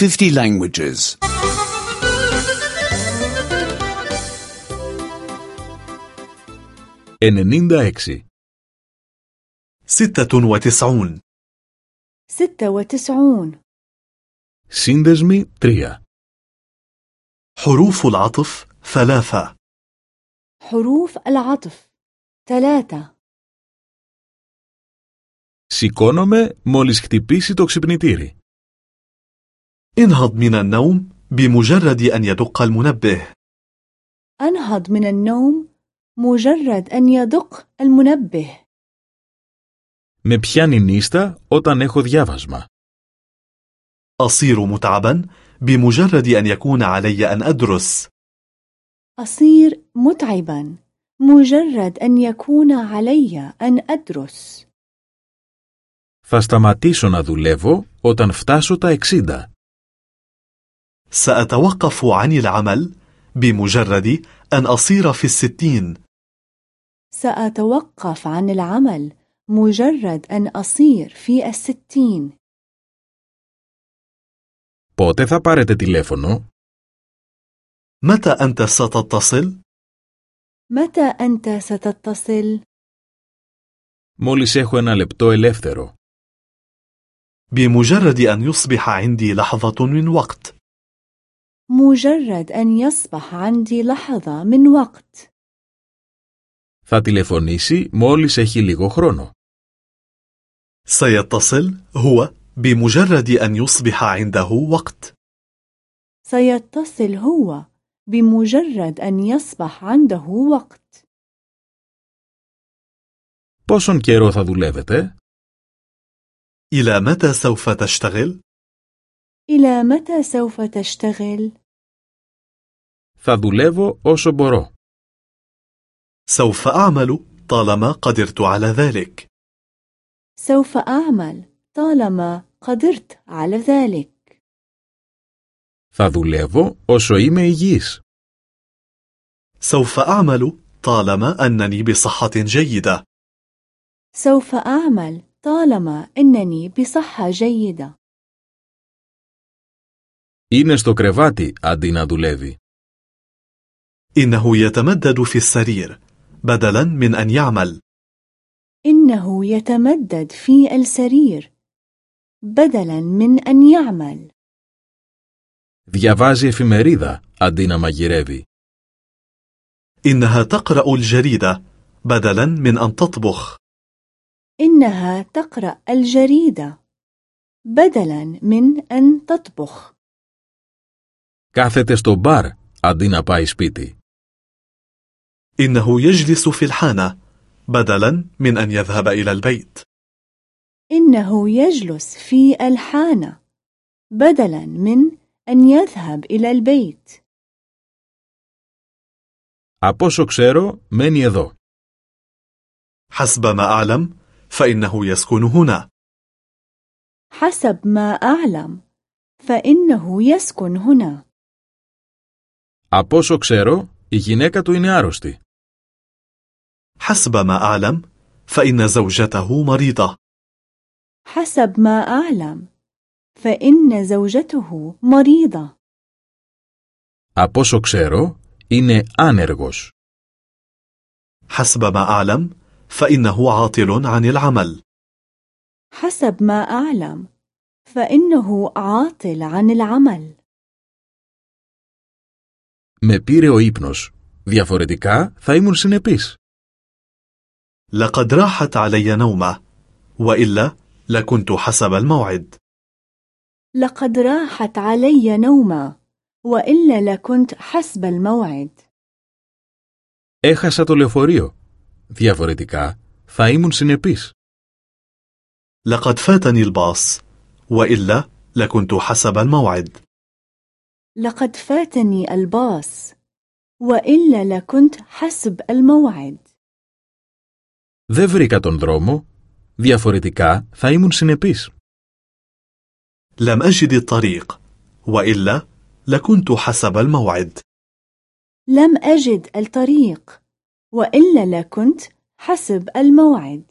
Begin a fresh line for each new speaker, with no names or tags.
50 languages.
96.
ستة وتسعون
96
Σύνδεσμοι 3.
حروف العطف ثلاثة
حروف العطف ثلاثة
Σηκώνομαι μόλις χτυπήσει το ξυπνητήρι.
انهض من النوم بمجرد أن يدق المنبه
أنهض من النوم مجرد أن يدق المنبه
Με πιάνει νύστα όταν έχω διάβασμα.
أصير متعبا بمجرد أن يكون علي أن أدرس
أصير متعبا مجرد أن يكون علي أن أدرس
Θα σταματήσω να δουλεύω όταν φτάσω τα 60.
سأتوقف عن العمل بمجرد أن أصير في الستين
سأتوقف عن العمل مجرد أن أصير في الستين
Πότε θα πάρετε τηλέφωνο?
متى أنت ستتصل؟
متى أنت ستتصل؟
Μόλις έχω ένα λεπτό ελεύθερο.
بمجرد أن يصبح عندي لحظة من وقت
مجرد أن يصبح عندي لحظة من وقت
Θα τηλεφωνήσει μόλις έχει λίγο χρόνο.
سيتصل هو بمجرد أن يصبح عنده وقت
سيتصل هو بمجرد أن يصبح عنده وقت
Πόσον καιρό θα δουλεύετε?
إلى متى سوف تشتغل؟
إلى متى سوف تشتغل؟
Θα δουλεύω όσο μπορώ.
سوف أعمل طالما قدرت على ذلك
سوف أعمل طالما قدرت على ذلك
Θα δουλεύω όσο είμαι υγιής.
سوف أعمل طالما أنني بصحة جيدة
سوف أعمل طالما أنني بصحة جيدة
Είναι στο κρεβάτι αντί να δουλεύει.
إنه يتمدد في السرير بدلا من أن يعمل
إنه يتمدد في السرير بدلا من أن يعمل
Διαβάζει εφημερίδα αντί να μαγειρεύει.
إنها تقرأ الجريدة بدلا من أن تطبخ
إنها تقرأ الجريدة بدلا من أن تطبخ
Κάθεται στο μπαρ αντί να πάει σπίτι.
إنه يجلس في الحانة بدلا من أن يذهب إلى البيت
إنه يجلس في الحانة بدلا من أن يذهب إلى البيت
Από όσο ξέρω, μένει εδώ.
حسب ما أعلم فإنه يسكن هنا
حسب ما أعلم فإنه يسكن هنا
Από όσο ξέρω, η γυναίκα του είναι άρρωστη.
حسب ما أعلم فإن زوجته مريضة
حسب ما أعلم فإن زوجته مريضة
Από όσο ξέρω, είναι άνεργος.
حسب ما أعلم فإنه عاطل عن العمل
حسب ما أعلم فإنه عاطل عن العمل
Με πήρε ο ύπνος. Διαφορετικά θα ήμουν συνεπής.
لقد راحت علي نومة وإلا لكنت حسب الموعد
لقد راحت علي نومة وإلا لكنت حسب الموعد
Έχασα το λεωφορείο. Διαφορετικά θα ήμουν συνεπής.
لقد فاتني الباص وإلا لكنت حسب الموعد
لقد فاتني الباص وإلا لكنت حسب الموعد
Δεν βρήκα τον δρόμο. Διαφορετικά θα ήμουν συνεπής.
لم أجد الطريق وإلا لكنت حسب الموعد
لم أجد الطريق وإلا لكنت حسب الموعد